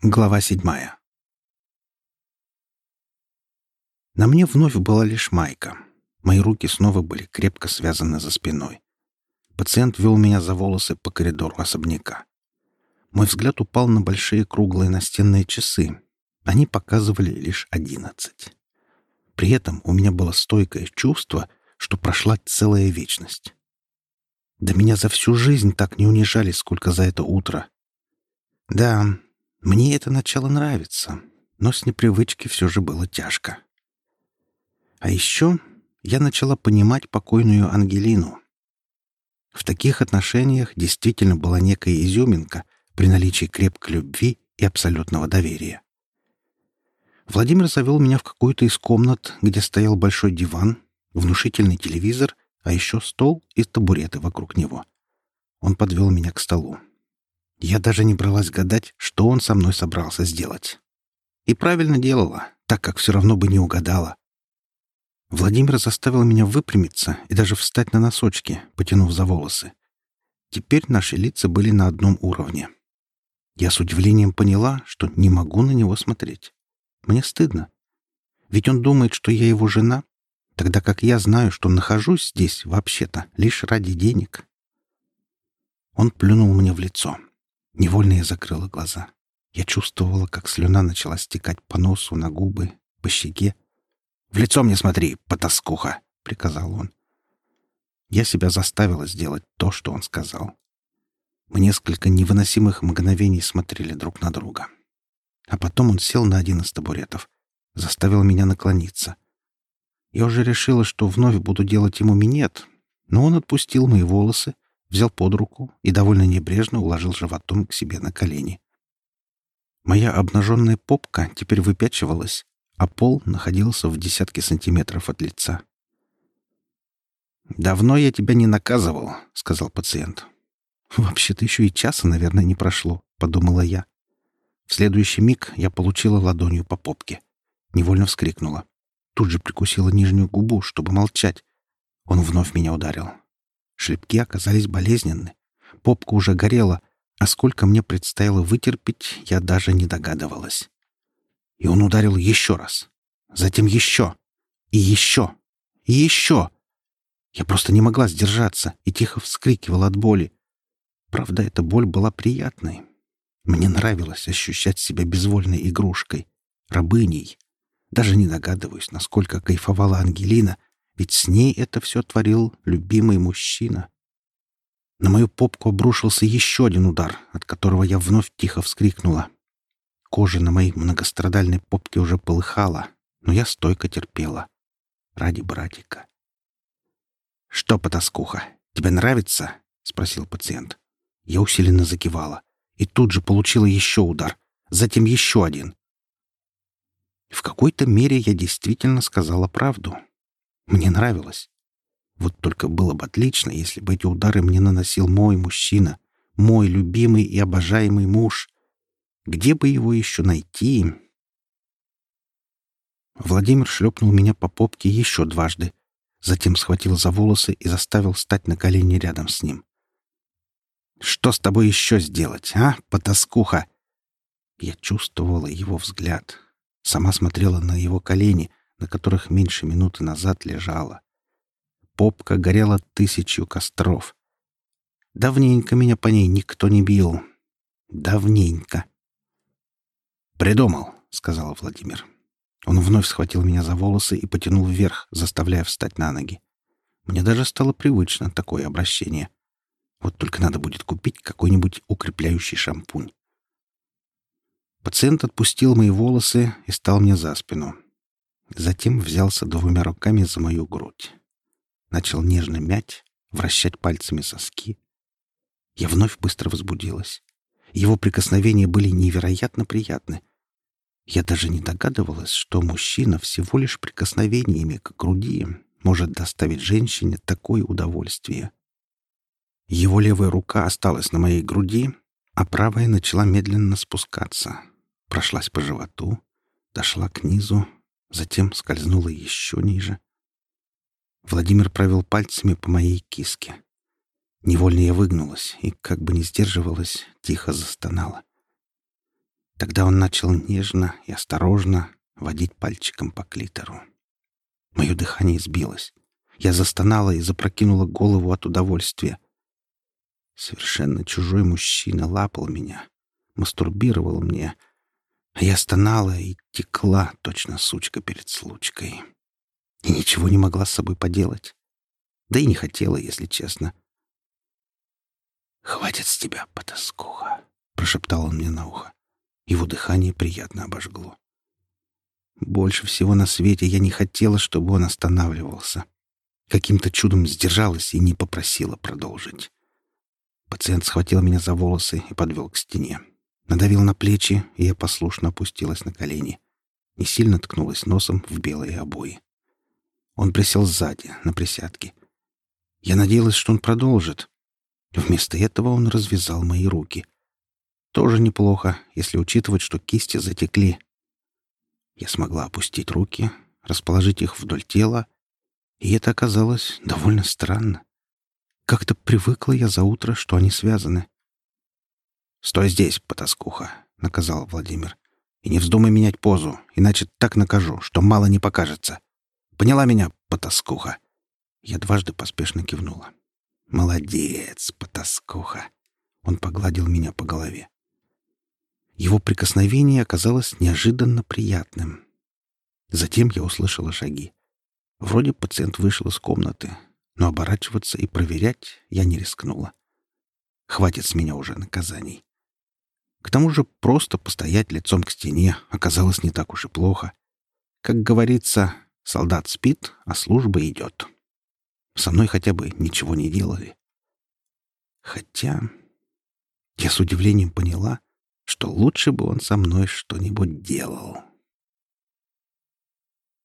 Глава седьмая. На мне вновь была лишь майка. Мои руки снова были крепко связаны за спиной. Пациент вел меня за волосы по коридору особняка. Мой взгляд упал на большие круглые настенные часы. Они показывали лишь одиннадцать. При этом у меня было стойкое чувство, что прошла целая вечность. Да меня за всю жизнь так не унижали, сколько за это утро. Да, мне это начало нравится, но с непривычки все же было тяжко. А еще я начала понимать покойную Ангелину. В таких отношениях действительно была некая изюминка при наличии крепкой любви и абсолютного доверия. Владимир завел меня в какую-то из комнат, где стоял большой диван, внушительный телевизор, а еще стол и табуреты вокруг него. Он подвел меня к столу. Я даже не бралась гадать, что он со мной собрался сделать. И правильно делала, так как все равно бы не угадала. Владимир заставил меня выпрямиться и даже встать на носочки, потянув за волосы. Теперь наши лица были на одном уровне. Я с удивлением поняла, что не могу на него смотреть. Мне стыдно. Ведь он думает, что я его жена, тогда как я знаю, что нахожусь здесь вообще-то лишь ради денег. Он плюнул мне в лицо. Невольно я закрыла глаза. Я чувствовала, как слюна начала стекать по носу, на губы, по щеке. «В лицо мне смотри, потаскуха!» — приказал он. Я себя заставила сделать то, что он сказал. Мы несколько невыносимых мгновений смотрели друг на друга. А потом он сел на один из табуретов, заставил меня наклониться. Я уже решила, что вновь буду делать ему минет, но он отпустил мои волосы, взял под руку и довольно небрежно уложил животом к себе на колени. Моя обнаженная попка теперь выпячивалась, а пол находился в десятке сантиметров от лица. «Давно я тебя не наказывал», — сказал пациент. «Вообще-то еще и часа, наверное, не прошло», — подумала я. В следующий миг я получила ладонью по попке. Невольно вскрикнула. Тут же прикусила нижнюю губу, чтобы молчать. Он вновь меня ударил. Шлепки оказались болезненны. Попка уже горела, а сколько мне предстояло вытерпеть, я даже не догадывалась. И он ударил еще раз. Затем еще. И еще. И еще. Я просто не могла сдержаться и тихо вскрикивала от боли. Правда, эта боль была приятной. Мне нравилось ощущать себя безвольной игрушкой, рабыней. Даже не догадываюсь, насколько кайфовала Ангелина, ведь с ней это все творил любимый мужчина. На мою попку обрушился еще один удар, от которого я вновь тихо вскрикнула. Кожа на моей многострадальной попке уже полыхала, но я стойко терпела. Ради братика. «Что, потаскуха, тебе нравится?» — спросил пациент. Я усиленно закивала и тут же получила еще удар, затем еще один. В какой-то мере я действительно сказала правду. Мне нравилось. Вот только было бы отлично, если бы эти удары мне наносил мой мужчина, мой любимый и обожаемый муж. Где бы его еще найти? Владимир шлепнул меня по попке еще дважды, затем схватил за волосы и заставил встать на колени рядом с ним. «Что с тобой еще сделать, а, потаскуха?» Я чувствовала его взгляд. Сама смотрела на его колени, на которых меньше минуты назад лежала. Попка горела тысячью костров. Давненько меня по ней никто не бил. Давненько. «Придумал», — сказал Владимир. Он вновь схватил меня за волосы и потянул вверх, заставляя встать на ноги. Мне даже стало привычно такое обращение. Вот только надо будет купить какой-нибудь укрепляющий шампунь. Пациент отпустил мои волосы и стал мне за спину. Затем взялся двумя руками за мою грудь. Начал нежно мять, вращать пальцами соски. Я вновь быстро возбудилась. Его прикосновения были невероятно приятны. Я даже не догадывалась, что мужчина всего лишь прикосновениями к груди может доставить женщине такое удовольствие. Его левая рука осталась на моей груди, а правая начала медленно спускаться. Прошлась по животу, дошла к низу, затем скользнула еще ниже. Владимир провел пальцами по моей киске. Невольно я выгнулась и, как бы не сдерживалась, тихо застонала. Тогда он начал нежно и осторожно водить пальчиком по клитору. Мое дыхание сбилось. Я застонала и запрокинула голову от удовольствия. Совершенно чужой мужчина лапал меня, мастурбировал мне, а я стонала и текла, точно сучка перед случкой. И ничего не могла с собой поделать. Да и не хотела, если честно. «Хватит с тебя, потаскуха!» — прошептал он мне на ухо. Его дыхание приятно обожгло. Больше всего на свете я не хотела, чтобы он останавливался. Каким-то чудом сдержалась и не попросила продолжить. Пациент схватил меня за волосы и подвел к стене. Надавил на плечи, и я послушно опустилась на колени. Не сильно ткнулась носом в белые обои. Он присел сзади, на присядке. Я надеялась, что он продолжит. Вместо этого он развязал мои руки. Тоже неплохо, если учитывать, что кисти затекли. Я смогла опустить руки, расположить их вдоль тела, и это оказалось довольно странно. Как-то привыкла я за утро, что они связаны. «Стой здесь, потаскуха», — наказал Владимир. «И не вздумай менять позу, иначе так накажу, что мало не покажется. Поняла меня, потаскуха?» Я дважды поспешно кивнула. «Молодец, потаскуха!» Он погладил меня по голове. Его прикосновение оказалось неожиданно приятным. Затем я услышала шаги. Вроде пациент вышел из комнаты, но оборачиваться и проверять я не рискнула. Хватит с меня уже наказаний. К тому же просто постоять лицом к стене оказалось не так уж и плохо. Как говорится, солдат спит, а служба идет. Со мной хотя бы ничего не делали. Хотя я с удивлением поняла, что лучше бы он со мной что-нибудь делал.